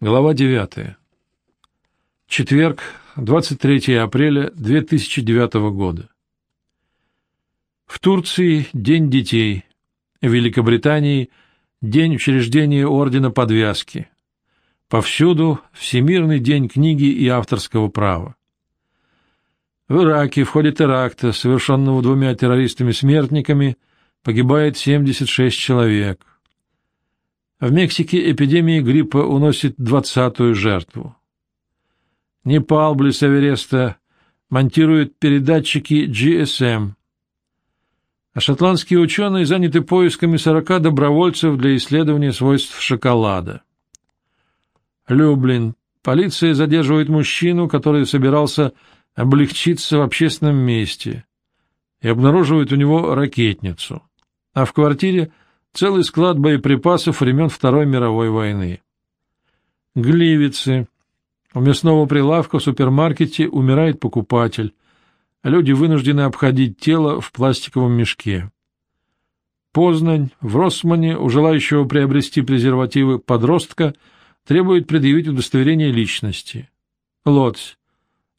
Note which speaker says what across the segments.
Speaker 1: Глава 9. Четверг, 23 апреля 2009 года. В Турции День детей, в Великобритании День учреждения Ордена Подвязки. Повсюду Всемирный день книги и авторского права. В Ираке в ходе теракта, совершенного двумя террористами-смертниками, погибает 76 человек – в Мексике эпидемия гриппа уносит двадцатую жертву. Непал близ Эвереста монтирует передатчики GSM. А шотландские ученые заняты поисками 40 добровольцев для исследования свойств шоколада. Люблин. Полиция задерживает мужчину, который собирался облегчиться в общественном месте, и обнаруживает у него ракетницу. А в квартире – целый склад боеприпасов времен Второй мировой войны. Гливицы. У мясного прилавка в супермаркете умирает покупатель. Люди вынуждены обходить тело в пластиковом мешке. Познань. В Росмане у желающего приобрести презервативы подростка требует предъявить удостоверение личности. Лодзь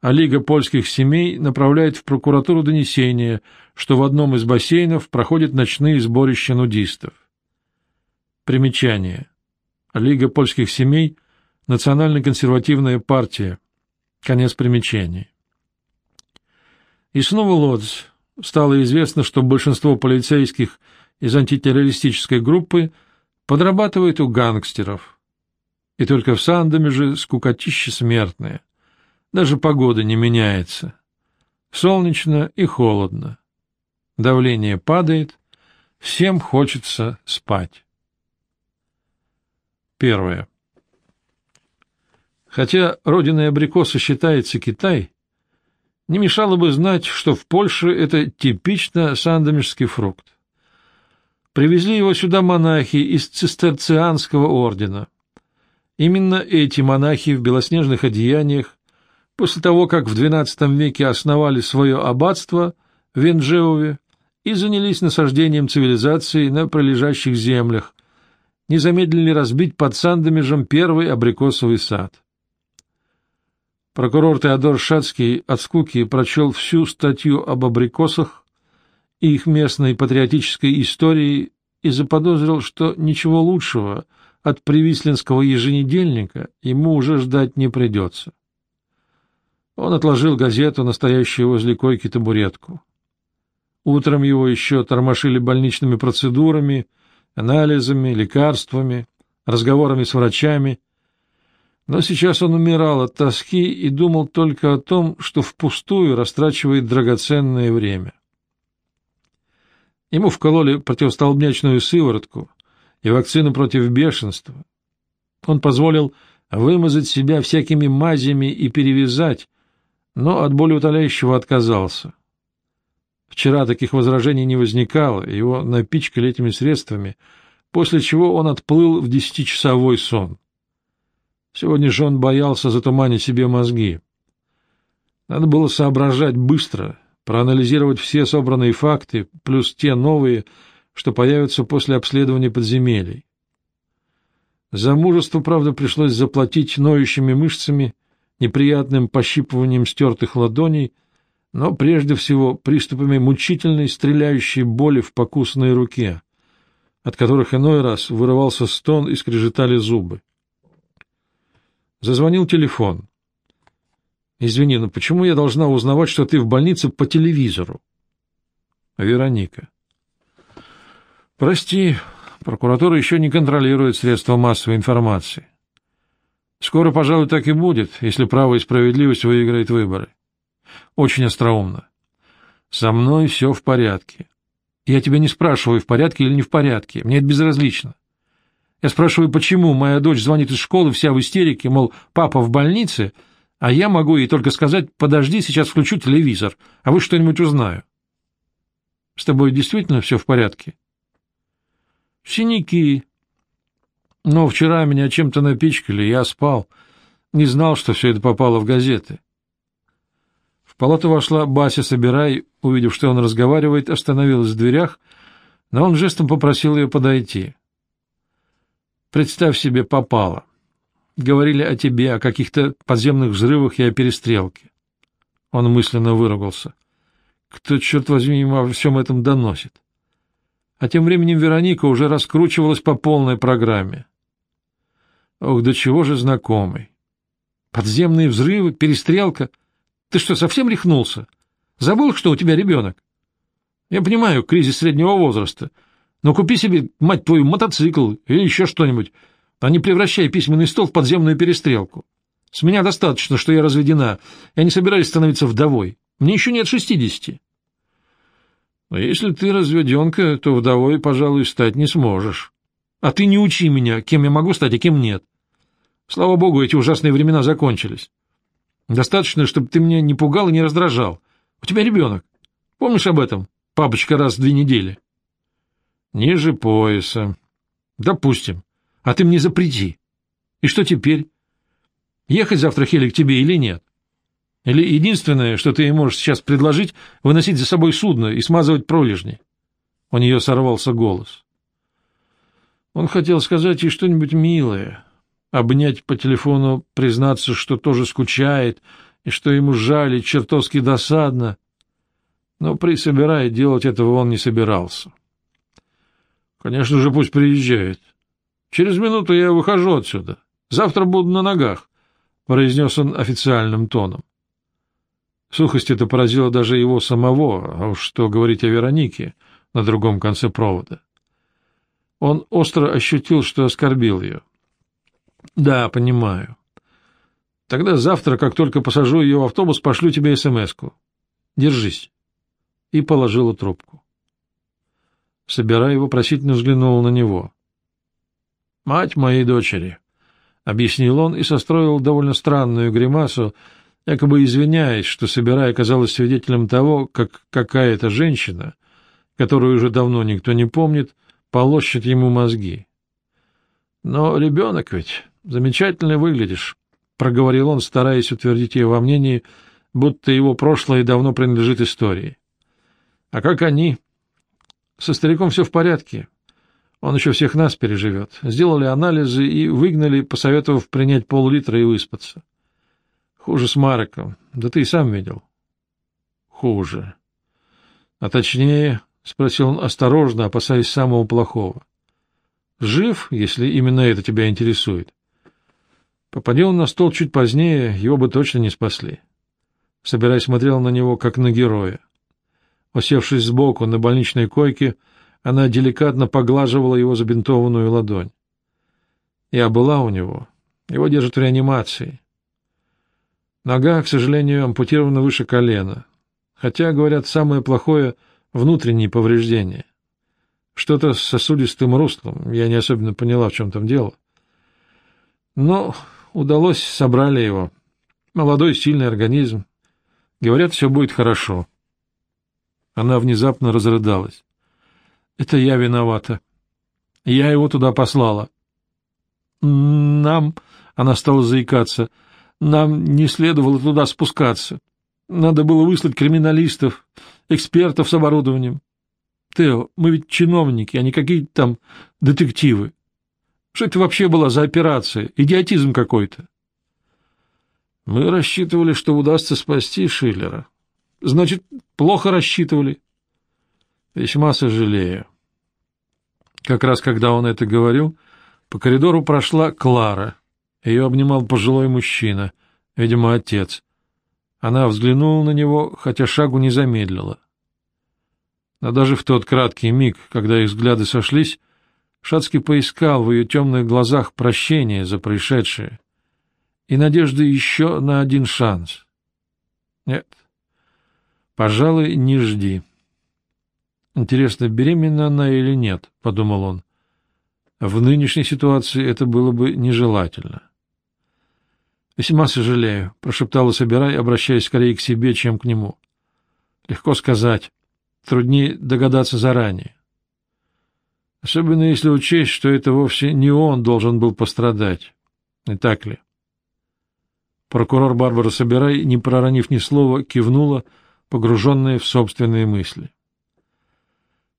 Speaker 1: а Лига польских семей направляет в прокуратуру донесение, что в одном из бассейнов проходят ночные сборища нудистов. Примечание. Лига польских семей – национально-консервативная партия. Конец примечания. И снова Лодз. Стало известно, что большинство полицейских из антитеррористической группы подрабатывает у гангстеров. И только в Сандаме же скукотища смертная. Даже погода не меняется. Солнечно и холодно. Давление падает, всем хочется спать. Первое. Хотя родиной абрикоса считается Китай, не мешало бы знать, что в Польше это типично сандомирский фрукт. Привезли его сюда монахи из цистерцианского ордена. Именно эти монахи в белоснежных одеяниях после того, как в XII веке основали свое аббатство в Венджеове и занялись насаждением цивилизации на пролежащих землях, не замедлили разбить под Сандомежем первый абрикосовый сад. Прокурор Теодор Шацкий от скуки прочел всю статью об абрикосах и их местной патриотической истории и заподозрил, что ничего лучшего от привислинского еженедельника ему уже ждать не придется. Он отложил газету, настоящую возле койки табуретку. Утром его еще тормошили больничными процедурами, анализами, лекарствами, разговорами с врачами. Но сейчас он умирал от тоски и думал только о том, что впустую растрачивает драгоценное время. Ему вкололи противостолбнячную сыворотку и вакцину против бешенства. Он позволил вымазать себя всякими мазями и перевязать, но от боли утоляющего отказался. Вчера таких возражений не возникало, его напичкали этими средствами, после чего он отплыл в десятичасовой сон. Сегодня же он боялся затуманить себе мозги. Надо было соображать быстро, проанализировать все собранные факты, плюс те новые, что появятся после обследования подземелий. За мужество, правда, пришлось заплатить ноющими мышцами неприятным пощипыванием стертых ладоней, но прежде всего приступами мучительной стреляющей боли в покусанной руке, от которых иной раз вырывался стон и скрежетали зубы. Зазвонил телефон. «Извини, но почему я должна узнавать, что ты в больнице по телевизору?» «Вероника». «Прости, прокуратура еще не контролирует средства массовой информации. Скоро, пожалуй, так и будет, если право и справедливость выиграет выборы. Очень остроумно. Со мной все в порядке. Я тебя не спрашиваю, в порядке или не в порядке. Мне это безразлично. Я спрашиваю, почему моя дочь звонит из школы вся в истерике, мол, папа в больнице, а я могу ей только сказать, подожди, сейчас включу телевизор, а вы что-нибудь узнаю. С тобой действительно все в порядке? Синяки, но вчера меня чем-то напичкали, я спал. Не знал, что все это попало в газеты. Палату вошла Бася Собирай, увидев, что он разговаривает, остановилась в дверях, но он жестом попросил ее подойти. Представь себе, попало. говорили о тебе, о каких-то подземных взрывах и о перестрелке. Он мысленно выругался. Кто, черт возьми, ему во всем этом доносит? А тем временем Вероника уже раскручивалась по полной программе. Ох, до чего же знакомый. Подземные взрывы, перестрелка. Ты что, совсем рехнулся? Забыл, что у тебя ребенок? Я понимаю, кризис среднего возраста. Но купи себе, мать твою, мотоцикл или еще что-нибудь, а не превращай письменный стол в подземную перестрелку. С меня достаточно, что я разведена. Я не собираюсь становиться вдовой. Мне еще нет шестидесяти. Но если ты разведенка, то вдовой, пожалуй, стать не сможешь. А ты не учи меня, кем я могу стать, а кем нет. Слава богу, эти ужасные времена закончились. Достаточно, чтобы ты меня не пугал и не раздражал. У тебя ребенок. Помнишь об этом? Папочка раз в две недели. Ниже пояса. Допустим. А ты мне запрети. И что теперь? Ехать завтра Хели к тебе или нет? Или единственное, что ты ей можешь сейчас предложить, выносить за собой судно и смазывать пролежни? У нее сорвался голос. Он хотел сказать ей что-нибудь милое, обнять по телефону, признаться, что тоже скучает, и что ему жаль и чертовски досадно. Но присобирая делать этого он не собирался. Конечно же, пусть приезжает. Через минуту я выхожу отсюда. Завтра буду на ногах, — произнес он официальным тоном. Сухость это поразила даже его самого, а уж что говорить о Веронике на другом конце провода. Он остро ощутил, что оскорбил ее. — Да, понимаю. Тогда завтра, как только посажу ее в автобус, пошлю тебе СМС-ку. Держись. И положила трубку. Собирая вопросительно взглянул на него. — Мать моей дочери, — объяснил он и состроил довольно странную гримасу, якобы извиняясь, что, собирая, оказалась свидетелем того, как какая-то женщина, которую уже давно никто не помнит, полощет ему мозги. — Но ребенок ведь замечательно выглядишь, — проговорил он, стараясь утвердить ее во мнении, будто его прошлое давно принадлежит истории. — А как они? Со стариком все в порядке. Он еще всех нас переживет. Сделали анализы и выгнали, посоветовав принять пол-литра и выспаться. Хуже с Мареком. Да ты и сам видел. Хуже. А точнее, — спросил он осторожно, опасаясь самого плохого. Жив, если именно это тебя интересует? Попади он на стол чуть позднее, его бы точно не спасли. Собираясь, смотрел на него, как на героя. Усевшись сбоку на больничной койке, она деликатно поглаживала его забинтованную ладонь. Я была у него. Его держат в реанимации. Нога, к сожалению, ампутирована выше колена. Хотя, говорят, самое плохое — внутренние повреждения. Что-то с сосудистым руслом. Я не особенно поняла, в чем там дело. Но удалось, собрали его. Молодой, сильный организм. Говорят, все будет хорошо. Она внезапно разрыдалась. Это я виновата. Я его туда послала. Нам, она стала заикаться, нам не следовало туда спускаться. Надо было выслать криминалистов, экспертов с оборудованием. Тео, мы ведь чиновники, а не какие-то там детективы. Что это вообще была за операция? Идиотизм какой-то. Мы рассчитывали, что удастся спасти Шиллера. Значит, плохо рассчитывали. Весьма сожалею. Как раз когда он это говорил, по коридору прошла Клара. Ее обнимал пожилой мужчина, видимо, отец. Она взглянула на него, хотя шагу не замедлила. Но даже в тот краткий миг, когда их взгляды сошлись, Шацкий поискал в ее темных глазах прощения за происшедшее и надежды еще на один шанс. Нет, пожалуй, не жди. Интересно, беременна она или нет, — подумал он. В нынешней ситуации это было бы нежелательно. — Весьма сожалею, — прошептала Собирай, обращаясь скорее к себе, чем к нему. — Легко сказать. Труднее догадаться заранее. Особенно если учесть, что это вовсе не он должен был пострадать. Не так ли? Прокурор Барбара Собирай, не проронив ни слова, кивнула, погруженная в собственные мысли.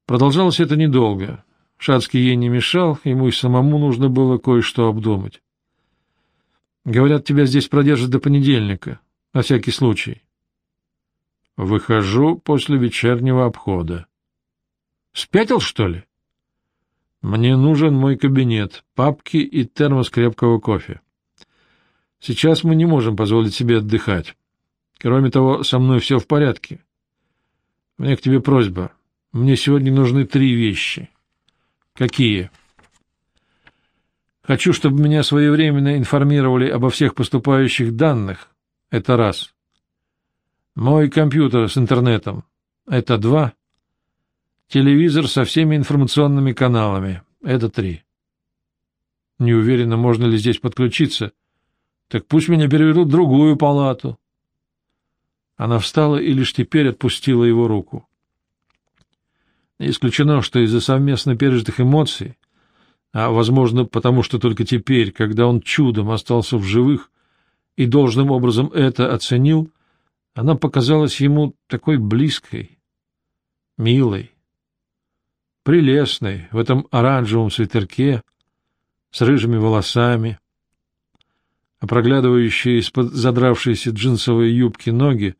Speaker 1: Продолжалось это недолго. Шацкий ей не мешал, ему и самому нужно было кое-что обдумать. Говорят, тебя здесь продержат до понедельника, на всякий случай. Выхожу после вечернего обхода. Спятил, что ли? Мне нужен мой кабинет, папки и термос крепкого кофе. Сейчас мы не можем позволить себе отдыхать. Кроме того, со мной все в порядке. Мне к тебе просьба. Мне сегодня нужны три вещи. Какие? Хочу, чтобы меня своевременно информировали обо всех поступающих данных. Это раз. Мой компьютер с интернетом. Это два. Телевизор со всеми информационными каналами. Это три. Не уверена, можно ли здесь подключиться. Так пусть меня переведут в другую палату. Она встала и лишь теперь отпустила его руку. Исключено, что из-за совместно пережитых эмоций, а, возможно, потому что только теперь, когда он чудом остался в живых и должным образом это оценил, она показалась ему такой близкой, милой, прелестной в этом оранжевом свитерке с рыжими волосами, а проглядывающие из-под задравшейся джинсовой юбки ноги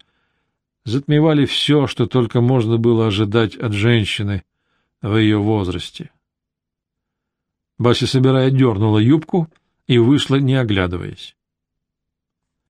Speaker 1: затмевали все, что только можно было ожидать от женщины в ее возрасте. Бася, собирая, дернула юбку и вышла, не оглядываясь.